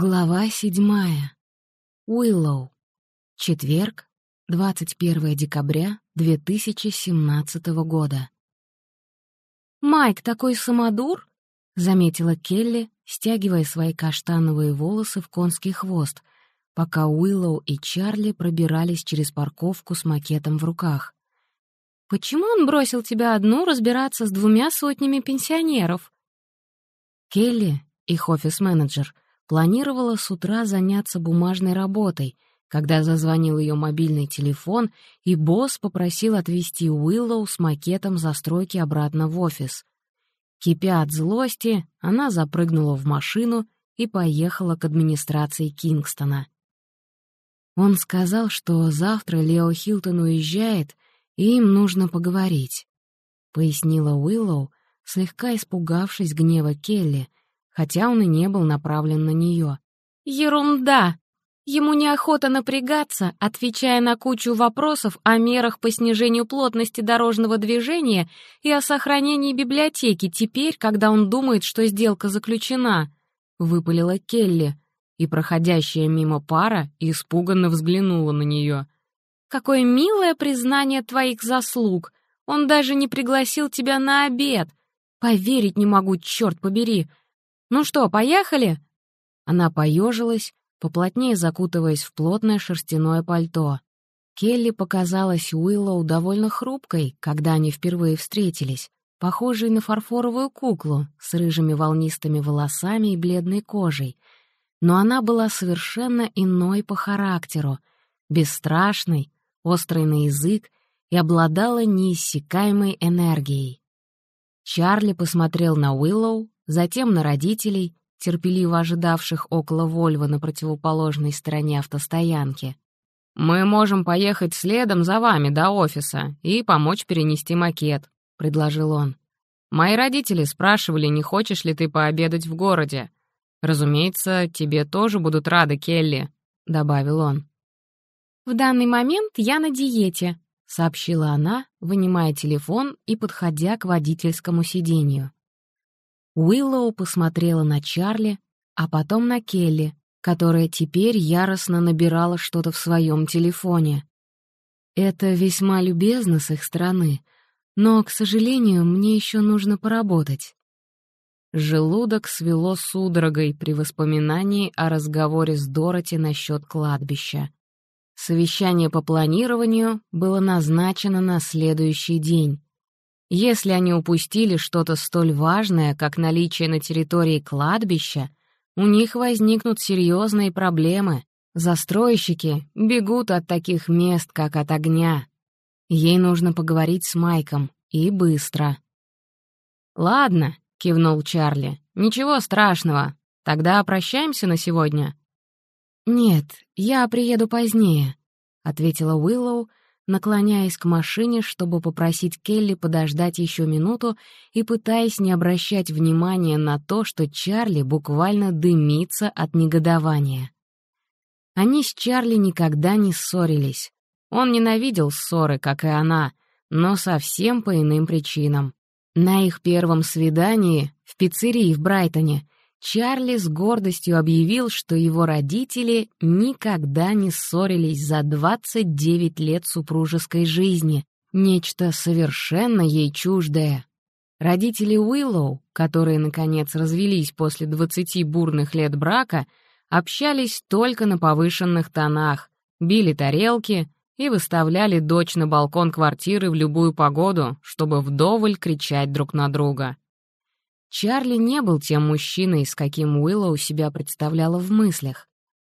Глава седьмая. Уиллоу. Четверг, 21 декабря 2017 года. «Майк такой самодур!» — заметила Келли, стягивая свои каштановые волосы в конский хвост, пока Уиллоу и Чарли пробирались через парковку с макетом в руках. «Почему он бросил тебя одну разбираться с двумя сотнями пенсионеров?» Келли, их офис-менеджер — Планировала с утра заняться бумажной работой, когда зазвонил ее мобильный телефон, и босс попросил отвезти Уиллоу с макетом застройки обратно в офис. Кипя от злости, она запрыгнула в машину и поехала к администрации Кингстона. Он сказал, что завтра Лео Хилтон уезжает, и им нужно поговорить, — пояснила Уиллоу, слегка испугавшись гнева Келли, хотя он и не был направлен на нее. «Ерунда! Ему неохота напрягаться, отвечая на кучу вопросов о мерах по снижению плотности дорожного движения и о сохранении библиотеки теперь, когда он думает, что сделка заключена», — выпалила Келли, и проходящая мимо пара испуганно взглянула на нее. «Какое милое признание твоих заслуг! Он даже не пригласил тебя на обед! Поверить не могу, черт побери! «Ну что, поехали?» Она поежилась, поплотнее закутываясь в плотное шерстяное пальто. Келли показалась Уиллоу довольно хрупкой, когда они впервые встретились, похожей на фарфоровую куклу с рыжими волнистыми волосами и бледной кожей. Но она была совершенно иной по характеру, бесстрашной, острой на язык и обладала неиссякаемой энергией. Чарли посмотрел на Уиллоу, затем на родителей, терпеливо ожидавших около Вольва на противоположной стороне автостоянки. «Мы можем поехать следом за вами до офиса и помочь перенести макет», — предложил он. «Мои родители спрашивали, не хочешь ли ты пообедать в городе. Разумеется, тебе тоже будут рады, Келли», — добавил он. «В данный момент я на диете», — сообщила она, вынимая телефон и подходя к водительскому сиденью. Уиллоу посмотрела на Чарли, а потом на Келли, которая теперь яростно набирала что-то в своем телефоне. Это весьма любезно с их стороны, но, к сожалению, мне еще нужно поработать. Желудок свело судорогой при воспоминании о разговоре с Дороти насчет кладбища. Совещание по планированию было назначено на следующий день. Если они упустили что-то столь важное, как наличие на территории кладбища, у них возникнут серьезные проблемы. Застройщики бегут от таких мест, как от огня. Ей нужно поговорить с Майком, и быстро. «Ладно», — кивнул Чарли, — «ничего страшного. Тогда прощаемся на сегодня». «Нет, я приеду позднее», — ответила Уиллоу, наклоняясь к машине, чтобы попросить Келли подождать еще минуту и пытаясь не обращать внимания на то, что Чарли буквально дымится от негодования. Они с Чарли никогда не ссорились. Он ненавидел ссоры, как и она, но совсем по иным причинам. На их первом свидании в пиццерии в Брайтоне Чарли с гордостью объявил, что его родители никогда не ссорились за 29 лет супружеской жизни, нечто совершенно ей чуждое. Родители Уиллоу, которые, наконец, развелись после 20 бурных лет брака, общались только на повышенных тонах, били тарелки и выставляли дочь на балкон квартиры в любую погоду, чтобы вдоволь кричать друг на друга. Чарли не был тем мужчиной, с каким Уиллоу себя представляла в мыслях.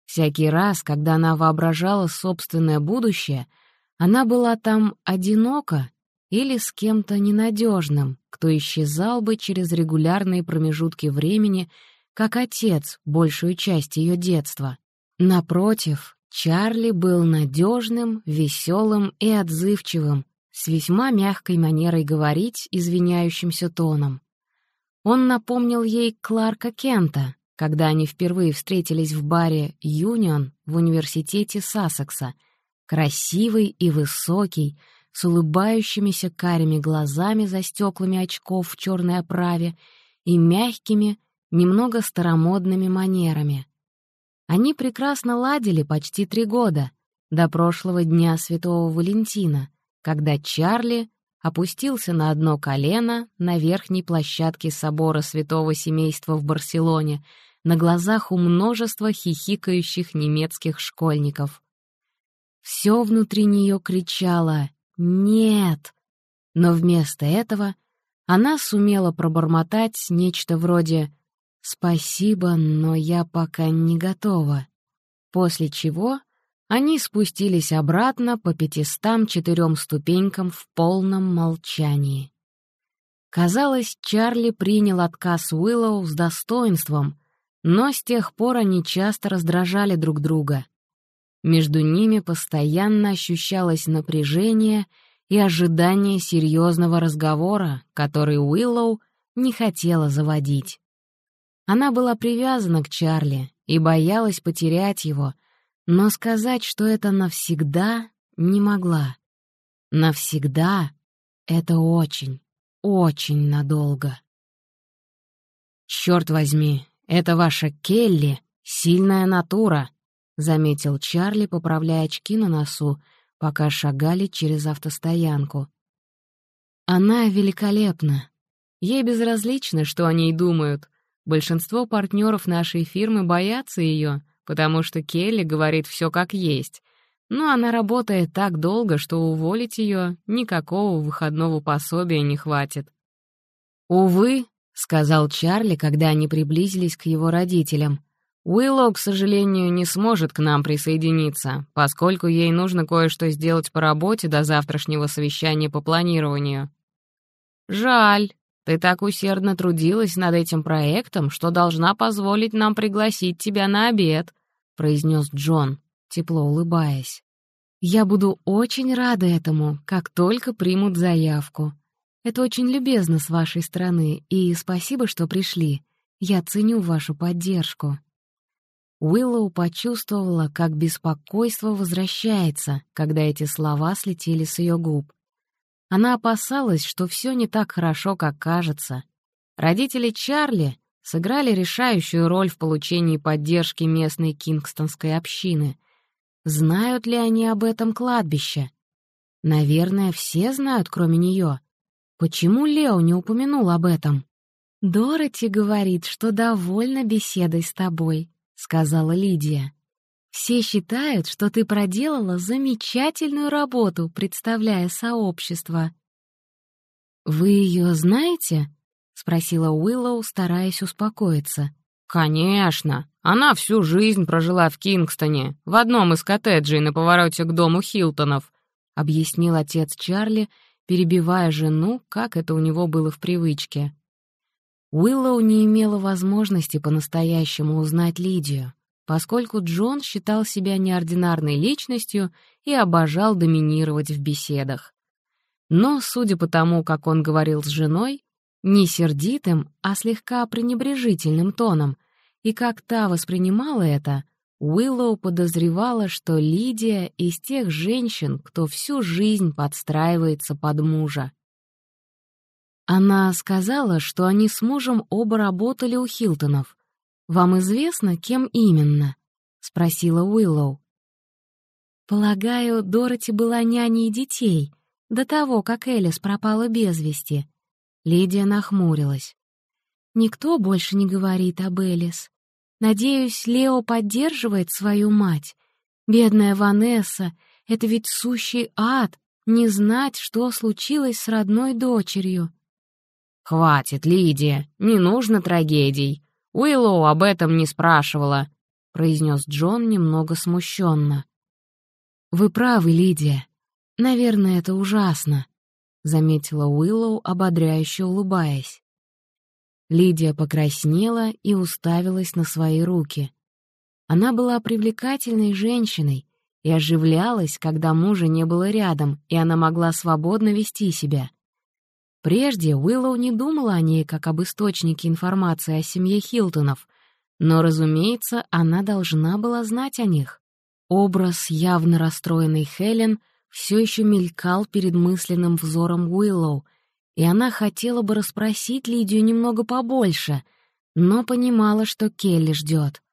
Всякий раз, когда она воображала собственное будущее, она была там одинока или с кем-то ненадежным, кто исчезал бы через регулярные промежутки времени, как отец большую часть ее детства. Напротив, Чарли был надежным, веселым и отзывчивым, с весьма мягкой манерой говорить извиняющимся тоном. Он напомнил ей Кларка Кента, когда они впервые встретились в баре «Юнион» в университете Сассекса. Красивый и высокий, с улыбающимися карими глазами за стеклами очков в черной оправе и мягкими, немного старомодными манерами. Они прекрасно ладили почти три года, до прошлого дня Святого Валентина, когда Чарли опустился на одно колено на верхней площадке собора Святого Семейства в Барселоне на глазах у множества хихикающих немецких школьников. Все внутри нее кричало «Нет!», но вместо этого она сумела пробормотать нечто вроде «Спасибо, но я пока не готова», после чего они спустились обратно по пятистам четырем ступенькам в полном молчании. Казалось, Чарли принял отказ Уиллоу с достоинством, но с тех пор они часто раздражали друг друга. Между ними постоянно ощущалось напряжение и ожидание серьезного разговора, который Уиллоу не хотела заводить. Она была привязана к Чарли и боялась потерять его — но сказать, что это навсегда, не могла. Навсегда — это очень, очень надолго. «Чёрт возьми, это ваша Келли, сильная натура», — заметил Чарли, поправляя очки на носу, пока шагали через автостоянку. «Она великолепна. Ей безразлично, что о ней думают. Большинство партнеров нашей фирмы боятся ее, потому что Келли говорит все как есть. Но она работает так долго, что уволить ее никакого выходного пособия не хватит. «Увы», — сказал Чарли, когда они приблизились к его родителям, «Уиллоу, к сожалению, не сможет к нам присоединиться, поскольку ей нужно кое-что сделать по работе до завтрашнего совещания по планированию». «Жаль», ты так усердно трудилась над этим проектом, что должна позволить нам пригласить тебя на обед», — произнес Джон, тепло улыбаясь. «Я буду очень рада этому, как только примут заявку. Это очень любезно с вашей стороны, и спасибо, что пришли. Я ценю вашу поддержку». Уиллоу почувствовала, как беспокойство возвращается, когда эти слова слетели с ее губ. Она опасалась, что все не так хорошо, как кажется. Родители Чарли сыграли решающую роль в получении поддержки местной кингстонской общины. Знают ли они об этом кладбище? Наверное, все знают, кроме нее. Почему Лео не упомянул об этом? «Дороти говорит, что довольна беседой с тобой», — сказала Лидия. Все считают, что ты проделала замечательную работу, представляя сообщество». «Вы ее знаете?» — спросила Уиллоу, стараясь успокоиться. «Конечно. Она всю жизнь прожила в Кингстоне, в одном из коттеджей на повороте к дому Хилтонов», — объяснил отец Чарли, перебивая жену, как это у него было в привычке. Уиллоу не имела возможности по-настоящему узнать Лидию поскольку Джон считал себя неординарной личностью и обожал доминировать в беседах. Но, судя по тому, как он говорил с женой, не сердитым, а слегка пренебрежительным тоном, и как та воспринимала это, Уиллоу подозревала, что Лидия из тех женщин, кто всю жизнь подстраивается под мужа. Она сказала, что они с мужем оба работали у Хилтонов, «Вам известно, кем именно?» — спросила Уиллоу. «Полагаю, Дороти была няней детей, до того, как Элис пропала без вести». Лидия нахмурилась. «Никто больше не говорит об Элис. Надеюсь, Лео поддерживает свою мать. Бедная Ванесса, это ведь сущий ад, не знать, что случилось с родной дочерью». «Хватит, Лидия, не нужно трагедий», Уиллоу об этом не спрашивала», — произнес Джон немного смущенно. «Вы правы, Лидия. Наверное, это ужасно», — заметила Уиллоу, ободряюще улыбаясь. Лидия покраснела и уставилась на свои руки. Она была привлекательной женщиной и оживлялась, когда мужа не было рядом, и она могла свободно вести себя. Прежде Уиллоу не думала о ней как об источнике информации о семье Хилтонов, но, разумеется, она должна была знать о них. Образ явно расстроенной Хелен все еще мелькал перед мысленным взором Уиллоу, и она хотела бы расспросить Лидию немного побольше, но понимала, что Келли ждет.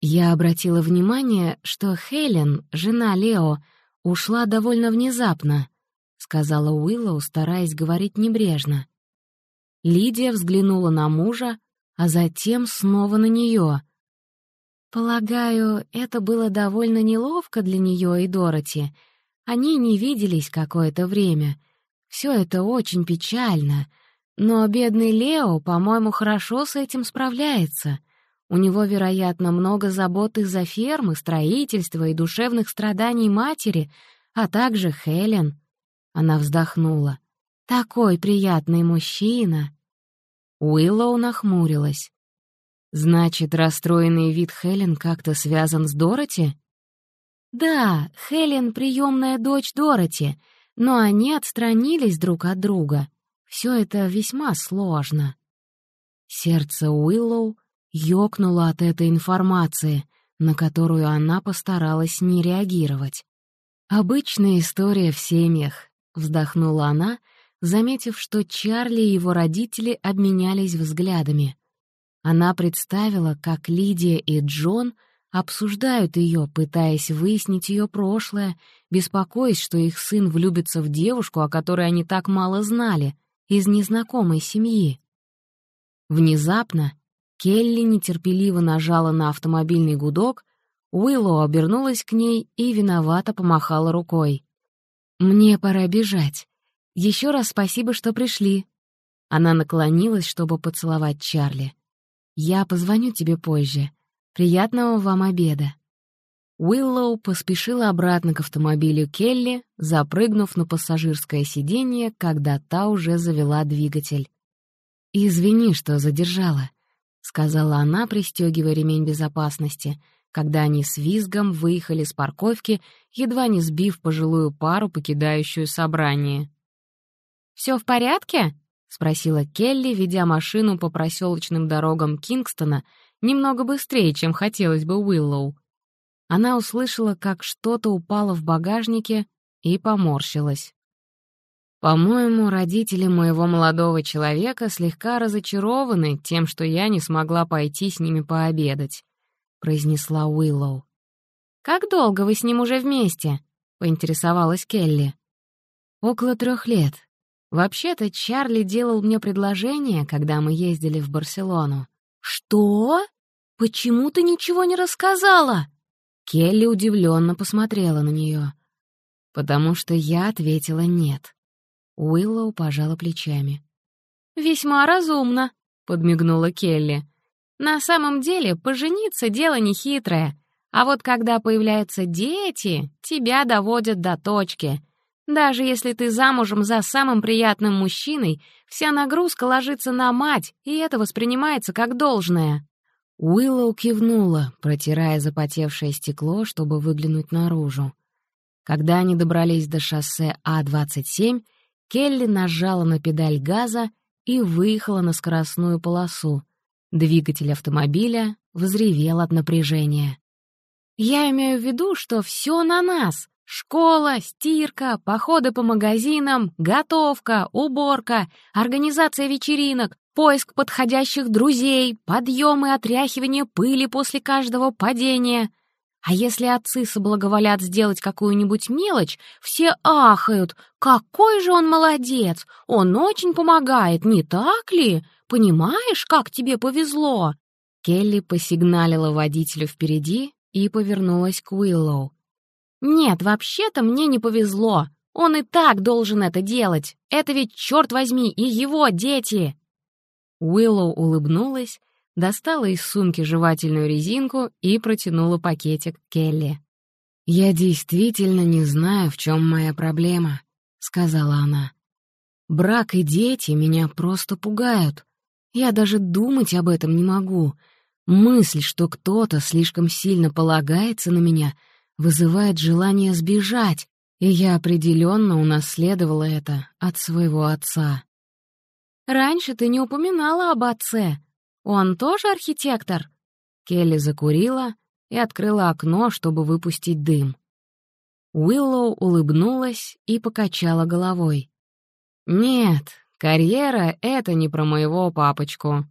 Я обратила внимание, что Хелен, жена Лео, ушла довольно внезапно, сказала Уиллоу, стараясь говорить небрежно. Лидия взглянула на мужа, а затем снова на нее. Полагаю, это было довольно неловко для нее и Дороти. Они не виделись какое-то время. Все это очень печально. Но бедный Лео, по-моему, хорошо с этим справляется. У него, вероятно, много забот из-за фермы, строительства и душевных страданий матери, а также Хелен. Она вздохнула. «Такой приятный мужчина!» Уиллоу нахмурилась. «Значит, расстроенный вид Хелен как-то связан с Дороти?» «Да, Хелен — приемная дочь Дороти, но они отстранились друг от друга. Все это весьма сложно». Сердце Уиллоу ёкнуло от этой информации, на которую она постаралась не реагировать. «Обычная история в семьях», — вздохнула она, заметив, что Чарли и его родители обменялись взглядами. Она представила, как Лидия и Джон обсуждают ее, пытаясь выяснить ее прошлое, беспокоясь, что их сын влюбится в девушку, о которой они так мало знали, из незнакомой семьи. Внезапно Келли нетерпеливо нажала на автомобильный гудок, Уиллоу обернулась к ней и виновато помахала рукой. «Мне пора бежать. Еще раз спасибо, что пришли». Она наклонилась, чтобы поцеловать Чарли. «Я позвоню тебе позже. Приятного вам обеда». Уиллоу поспешила обратно к автомобилю Келли, запрыгнув на пассажирское сиденье, когда та уже завела двигатель. «Извини, что задержала», — сказала она, пристегивая ремень безопасности — когда они с визгом выехали с парковки, едва не сбив пожилую пару, покидающую собрание. «Всё в порядке?» — спросила Келли, ведя машину по проселочным дорогам Кингстона немного быстрее, чем хотелось бы Уиллоу. Она услышала, как что-то упало в багажнике и поморщилась. «По-моему, родители моего молодого человека слегка разочарованы тем, что я не смогла пойти с ними пообедать произнесла Уиллоу. «Как долго вы с ним уже вместе?» — поинтересовалась Келли. «Около трех лет. Вообще-то Чарли делал мне предложение, когда мы ездили в Барселону». «Что? Почему ты ничего не рассказала?» Келли удивленно посмотрела на нее. «Потому что я ответила нет». Уиллоу пожала плечами. «Весьма разумно», — подмигнула Келли. На самом деле, пожениться — дело нехитрое. А вот когда появляются дети, тебя доводят до точки. Даже если ты замужем за самым приятным мужчиной, вся нагрузка ложится на мать, и это воспринимается как должное. Уиллоу кивнула, протирая запотевшее стекло, чтобы выглянуть наружу. Когда они добрались до шоссе А-27, Келли нажала на педаль газа и выехала на скоростную полосу — Двигатель автомобиля взревел от напряжения. «Я имею в виду, что все на нас. Школа, стирка, походы по магазинам, готовка, уборка, организация вечеринок, поиск подходящих друзей, подъем и отряхивание пыли после каждого падения. А если отцы соблаговолят сделать какую-нибудь мелочь, все ахают. Какой же он молодец! Он очень помогает, не так ли? Понимаешь, как тебе повезло?» Келли посигналила водителю впереди и повернулась к Уиллоу. «Нет, вообще-то мне не повезло. Он и так должен это делать. Это ведь, черт возьми, и его дети!» Уиллоу улыбнулась, достала из сумки жевательную резинку и протянула пакетик Келли. «Я действительно не знаю, в чем моя проблема», — сказала она. «Брак и дети меня просто пугают. Я даже думать об этом не могу. Мысль, что кто-то слишком сильно полагается на меня, вызывает желание сбежать, и я определенно унаследовала это от своего отца. «Раньше ты не упоминала об отце. Он тоже архитектор?» Келли закурила и открыла окно, чтобы выпустить дым. Уиллоу улыбнулась и покачала головой. «Нет, Карьера — это не про моего папочку.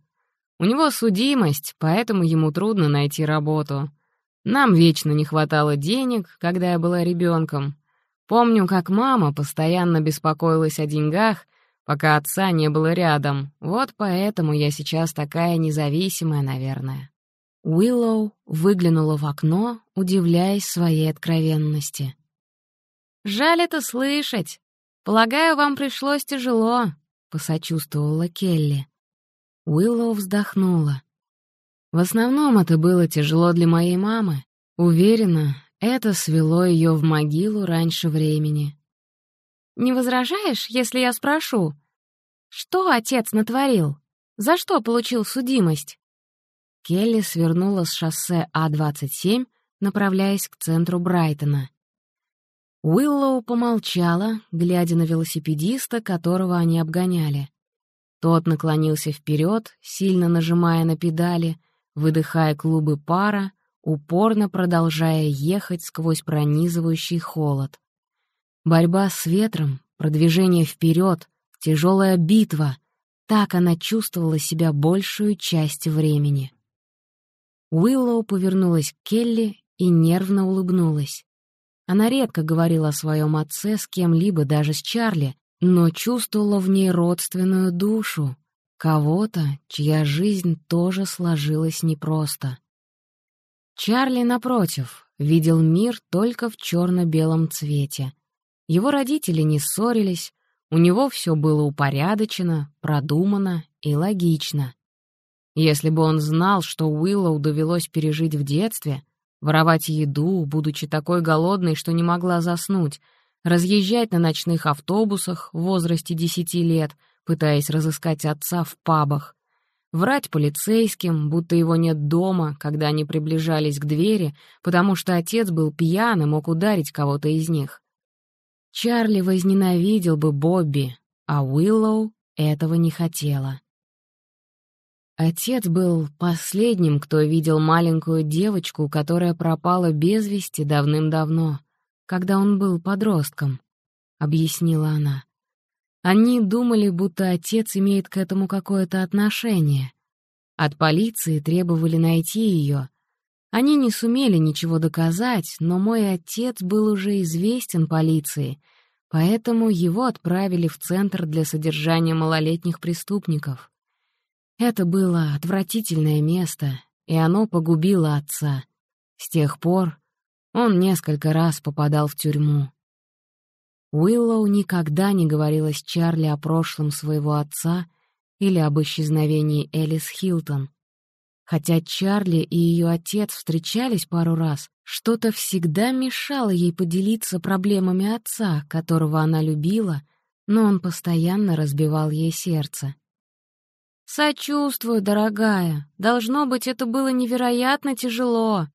У него судимость, поэтому ему трудно найти работу. Нам вечно не хватало денег, когда я была ребенком. Помню, как мама постоянно беспокоилась о деньгах, пока отца не было рядом. Вот поэтому я сейчас такая независимая, наверное». Уиллоу выглянула в окно, удивляясь своей откровенности. «Жаль это слышать. Полагаю, вам пришлось тяжело», — посочувствовала Келли. Уиллоу вздохнула. В основном это было тяжело для моей мамы. Уверена, это свело ее в могилу раньше времени. «Не возражаешь, если я спрошу, что отец натворил? За что получил судимость?» Келли свернула с шоссе А-27, направляясь к центру Брайтона. Уиллоу помолчала, глядя на велосипедиста, которого они обгоняли. Тот наклонился вперед, сильно нажимая на педали, выдыхая клубы пара, упорно продолжая ехать сквозь пронизывающий холод. Борьба с ветром, продвижение вперед, тяжелая битва — так она чувствовала себя большую часть времени. Уиллоу повернулась к Келли и нервно улыбнулась. Она редко говорила о своем отце с кем-либо, даже с Чарли, но чувствовала в ней родственную душу, кого-то, чья жизнь тоже сложилась непросто. Чарли, напротив, видел мир только в черно-белом цвете. Его родители не ссорились, у него все было упорядочено, продумано и логично. Если бы он знал, что Уиллоу довелось пережить в детстве, воровать еду, будучи такой голодной, что не могла заснуть, разъезжать на ночных автобусах в возрасте десяти лет, пытаясь разыскать отца в пабах, врать полицейским, будто его нет дома, когда они приближались к двери, потому что отец был пьян и мог ударить кого-то из них. Чарли возненавидел бы Бобби, а Уиллоу этого не хотела. Отец был последним, кто видел маленькую девочку, которая пропала без вести давным-давно, когда он был подростком, — объяснила она. Они думали, будто отец имеет к этому какое-то отношение. От полиции требовали найти ее. Они не сумели ничего доказать, но мой отец был уже известен полиции, поэтому его отправили в Центр для содержания малолетних преступников. Это было отвратительное место, и оно погубило отца. С тех пор он несколько раз попадал в тюрьму. Уиллоу никогда не говорила с Чарли о прошлом своего отца или об исчезновении Элис Хилтон. Хотя Чарли и ее отец встречались пару раз, что-то всегда мешало ей поделиться проблемами отца, которого она любила, но он постоянно разбивал ей сердце. «Сочувствую, дорогая. Должно быть, это было невероятно тяжело.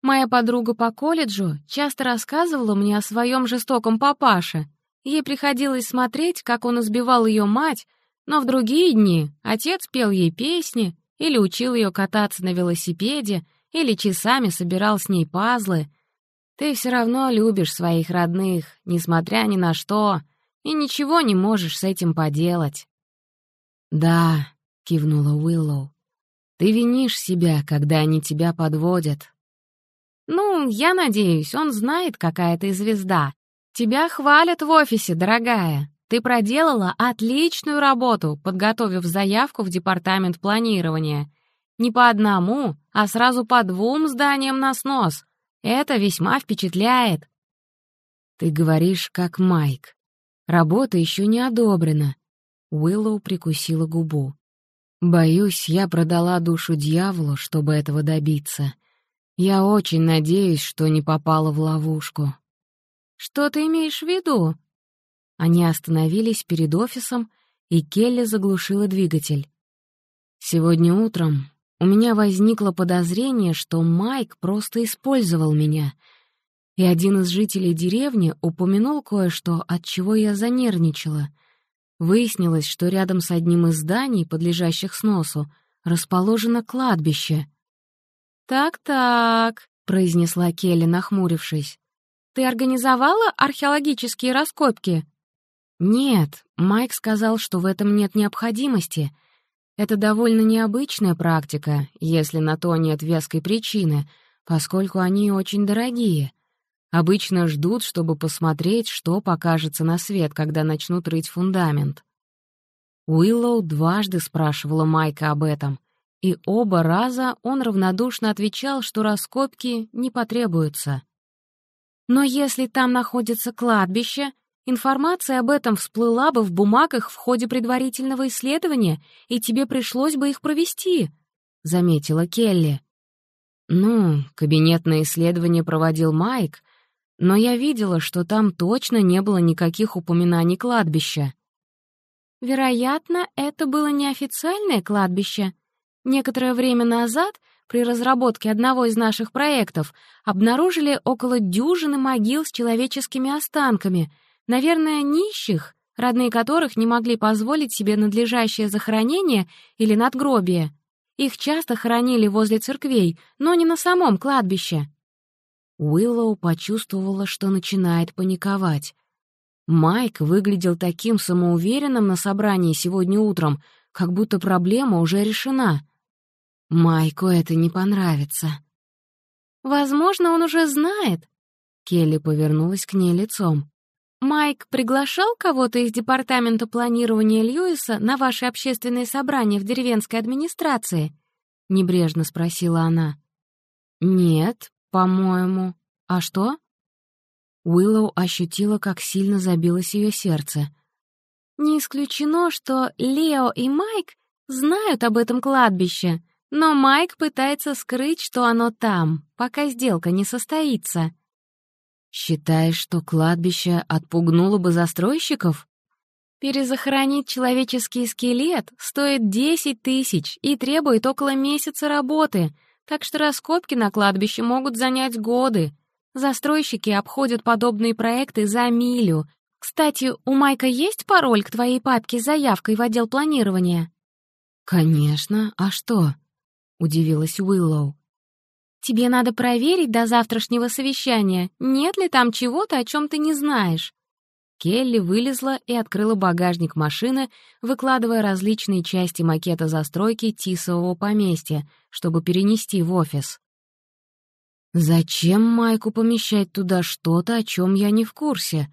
Моя подруга по колледжу часто рассказывала мне о своем жестоком папаше. Ей приходилось смотреть, как он избивал ее мать, но в другие дни отец пел ей песни или учил ее кататься на велосипеде, или часами собирал с ней пазлы. Ты все равно любишь своих родных, несмотря ни на что, и ничего не можешь с этим поделать. Да, — кивнула Уиллоу. «Ты винишь себя, когда они тебя подводят». «Ну, я надеюсь, он знает, какая ты звезда. Тебя хвалят в офисе, дорогая. Ты проделала отличную работу, подготовив заявку в департамент планирования. Не по одному, а сразу по двум зданиям на снос. Это весьма впечатляет». «Ты говоришь, как Майк. Работа еще не одобрена». Уиллоу прикусила губу. Боюсь, я продала душу дьяволу, чтобы этого добиться. Я очень надеюсь, что не попала в ловушку. Что ты имеешь в виду? Они остановились перед офисом, и Келли заглушила двигатель. Сегодня утром у меня возникло подозрение, что Майк просто использовал меня, и один из жителей деревни упомянул кое-что, от чего я занервничала — Выяснилось, что рядом с одним из зданий, подлежащих сносу, расположено кладбище. «Так-так», — произнесла Келли, нахмурившись. «Ты организовала археологические раскопки?» «Нет, Майк сказал, что в этом нет необходимости. Это довольно необычная практика, если на то нет веской причины, поскольку они очень дорогие. Обычно ждут, чтобы посмотреть, что покажется на свет, когда начнут рыть фундамент. Уиллоу дважды спрашивала Майка об этом, и оба раза он равнодушно отвечал, что раскопки не потребуются. Но если там находится кладбище, информация об этом всплыла бы в бумагах в ходе предварительного исследования, и тебе пришлось бы их провести, — заметила Келли. Ну, кабинетное исследование проводил Майк, но я видела, что там точно не было никаких упоминаний кладбища. Вероятно, это было неофициальное кладбище. Некоторое время назад — при разработке одного из наших проектов обнаружили около дюжины могил с человеческими останками, наверное, нищих, родные которых не могли позволить себе надлежащее захоронение или надгробие. Их часто хоронили возле церквей, но не на самом кладбище. Уиллоу почувствовала, что начинает паниковать. Майк выглядел таким самоуверенным на собрании сегодня утром, как будто проблема уже решена — Майку это не понравится. Возможно, он уже знает. Келли повернулась к ней лицом. Майк приглашал кого-то из департамента планирования Льюиса на ваши общественные собрания в деревенской администрации? Небрежно спросила она. Нет, по-моему. А что? Уиллоу ощутила, как сильно забилось ее сердце. Не исключено, что Лео и Майк знают об этом кладбище. Но Майк пытается скрыть, что оно там, пока сделка не состоится. Считаешь, что кладбище отпугнуло бы застройщиков? Перезахоронить человеческий скелет стоит 10 тысяч и требует около месяца работы, так что раскопки на кладбище могут занять годы. Застройщики обходят подобные проекты за милю. Кстати, у Майка есть пароль к твоей папке с заявкой в отдел планирования? Конечно, а что? удивилась Уиллоу. «Тебе надо проверить до завтрашнего совещания, нет ли там чего-то, о чем ты не знаешь». Келли вылезла и открыла багажник машины, выкладывая различные части макета застройки Тисового поместья, чтобы перенести в офис. «Зачем Майку помещать туда что-то, о чем я не в курсе?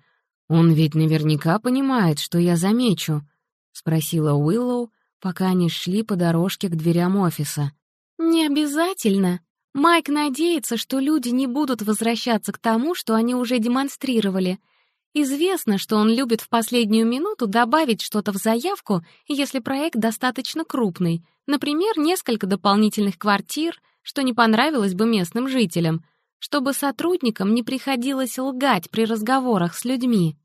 Он ведь наверняка понимает, что я замечу», — спросила Уиллоу, пока они шли по дорожке к дверям офиса. «Не обязательно. Майк надеется, что люди не будут возвращаться к тому, что они уже демонстрировали. Известно, что он любит в последнюю минуту добавить что-то в заявку, если проект достаточно крупный, например, несколько дополнительных квартир, что не понравилось бы местным жителям, чтобы сотрудникам не приходилось лгать при разговорах с людьми.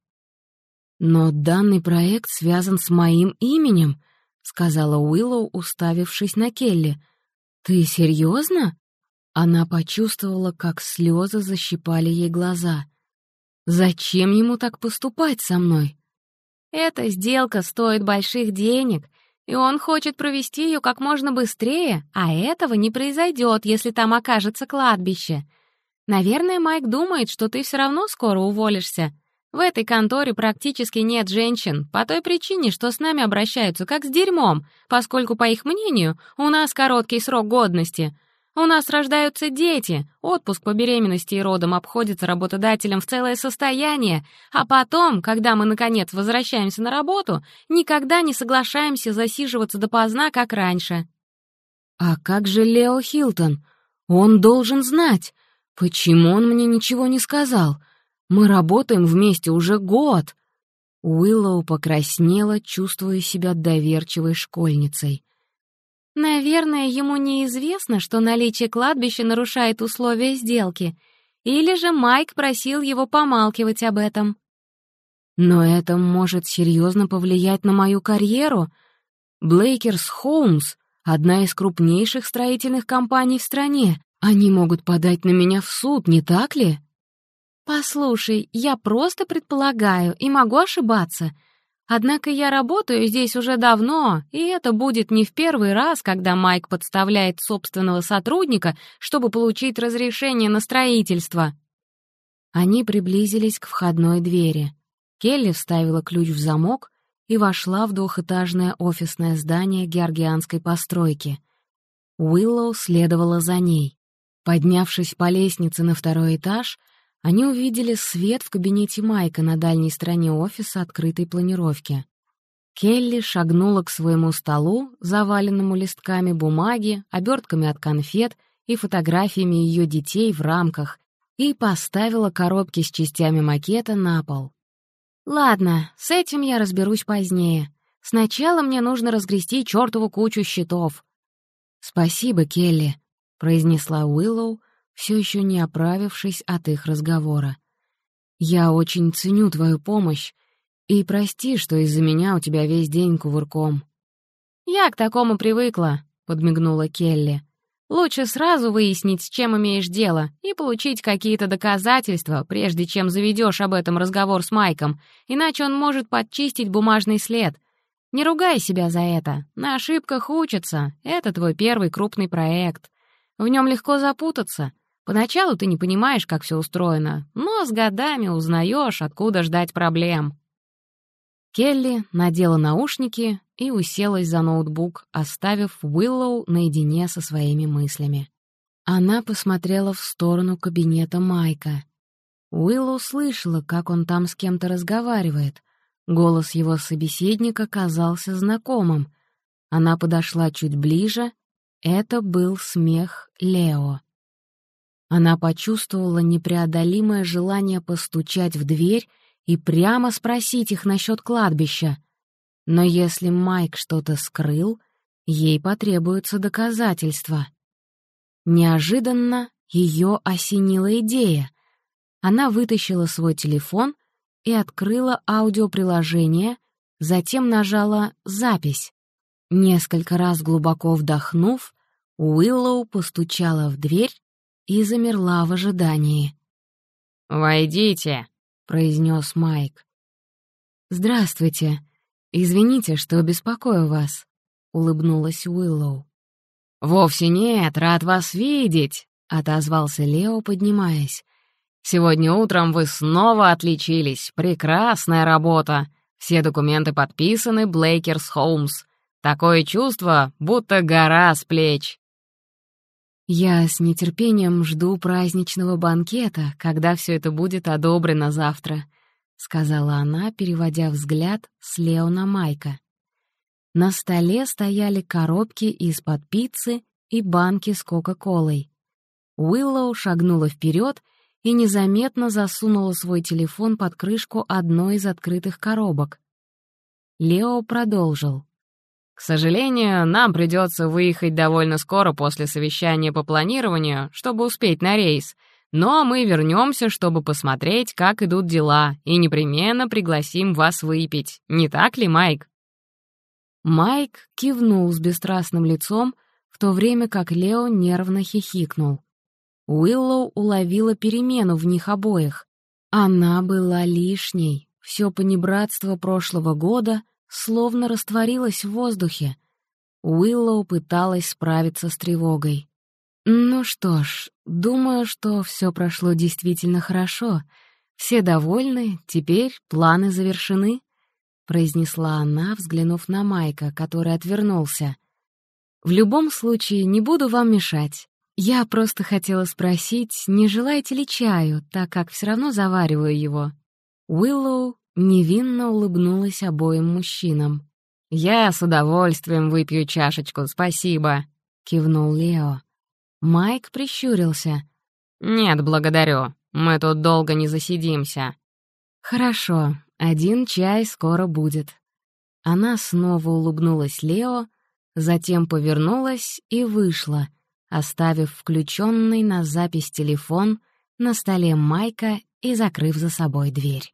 «Но данный проект связан с моим именем», — сказала Уиллоу, уставившись на Келли — «Ты серьезно?» Она почувствовала, как слезы защипали ей глаза. «Зачем ему так поступать со мной?» «Эта сделка стоит больших денег, и он хочет провести ее как можно быстрее, а этого не произойдет, если там окажется кладбище. Наверное, Майк думает, что ты все равно скоро уволишься. В этой конторе практически нет женщин, по той причине, что с нами обращаются как с дерьмом, поскольку, по их мнению, у нас короткий срок годности. У нас рождаются дети, отпуск по беременности и родам обходится работодателям в целое состояние, а потом, когда мы, наконец, возвращаемся на работу, никогда не соглашаемся засиживаться допоздна, как раньше. «А как же Лео Хилтон? Он должен знать. Почему он мне ничего не сказал?» Мы работаем вместе уже год!» Уиллоу покраснела, чувствуя себя доверчивой школьницей. «Наверное, ему неизвестно, что наличие кладбища нарушает условия сделки, или же Майк просил его помалкивать об этом». «Но это может серьезно повлиять на мою карьеру. Blakers Homes — одна из крупнейших строительных компаний в стране. Они могут подать на меня в суд, не так ли?» «Послушай, я просто предполагаю и могу ошибаться. Однако я работаю здесь уже давно, и это будет не в первый раз, когда Майк подставляет собственного сотрудника, чтобы получить разрешение на строительство». Они приблизились к входной двери. Келли вставила ключ в замок и вошла в двухэтажное офисное здание георгианской постройки. Уиллоу следовала за ней. Поднявшись по лестнице на второй этаж, они увидели свет в кабинете Майка на дальней стороне офиса открытой планировки. Келли шагнула к своему столу, заваленному листками бумаги, обертками от конфет и фотографиями ее детей в рамках, и поставила коробки с частями макета на пол. «Ладно, с этим я разберусь позднее. Сначала мне нужно разгрести чертову кучу счетов». «Спасибо, Келли», — произнесла Уиллоу, все еще не оправившись от их разговора. «Я очень ценю твою помощь, и прости, что из-за меня у тебя весь день кувырком». «Я к такому привыкла», — подмигнула Келли. «Лучше сразу выяснить, с чем имеешь дело, и получить какие-то доказательства, прежде чем заведешь об этом разговор с Майком, иначе он может подчистить бумажный след. Не ругай себя за это. На ошибках учатся. Это твой первый крупный проект. В нем легко запутаться. Поначалу ты не понимаешь, как все устроено, но с годами узнаешь, откуда ждать проблем. Келли надела наушники и уселась за ноутбук, оставив Уиллоу наедине со своими мыслями. Она посмотрела в сторону кабинета Майка. Уиллоу слышала, как он там с кем-то разговаривает. Голос его собеседника казался знакомым. Она подошла чуть ближе. Это был смех Лео. Она почувствовала непреодолимое желание постучать в дверь и прямо спросить их насчет кладбища. Но если Майк что-то скрыл, ей потребуются доказательства. Неожиданно ее осенила идея. Она вытащила свой телефон и открыла аудиоприложение, затем нажала «Запись». Несколько раз глубоко вдохнув, Уиллоу постучала в дверь и замерла в ожидании. «Войдите», — произнес Майк. «Здравствуйте. Извините, что беспокою вас», — улыбнулась Уиллоу. «Вовсе нет, рад вас видеть», — отозвался Лео, поднимаясь. «Сегодня утром вы снова отличились. Прекрасная работа. Все документы подписаны Blakers Homes. Такое чувство, будто гора с плеч». «Я с нетерпением жду праздничного банкета, когда все это будет одобрено завтра», — сказала она, переводя взгляд с Лео на Майка. На столе стояли коробки из-под пиццы и банки с Кока-Колой. Уиллоу шагнула вперед и незаметно засунула свой телефон под крышку одной из открытых коробок. Лео продолжил. К сожалению, нам придется выехать довольно скоро после совещания по планированию, чтобы успеть на рейс, но мы вернемся, чтобы посмотреть, как идут дела, и непременно пригласим вас выпить. Не так ли, Майк?» Майк кивнул с бесстрастным лицом, в то время как Лео нервно хихикнул. Уиллоу уловила перемену в них обоих. Она была лишней. Все понебратство прошлого года — словно растворилась в воздухе. Уиллоу пыталась справиться с тревогой. «Ну что ж, думаю, что все прошло действительно хорошо. Все довольны, теперь планы завершены», — произнесла она, взглянув на Майка, который отвернулся. «В любом случае, не буду вам мешать. Я просто хотела спросить, не желаете ли чаю, так как все равно завариваю его». Уиллоу Невинно улыбнулась обоим мужчинам. «Я с удовольствием выпью чашечку, спасибо», — кивнул Лео. Майк прищурился. «Нет, благодарю. Мы тут долго не засидимся». «Хорошо, один чай скоро будет». Она снова улыбнулась Лео, затем повернулась и вышла, оставив включенный на запись телефон на столе Майка и закрыв за собой дверь.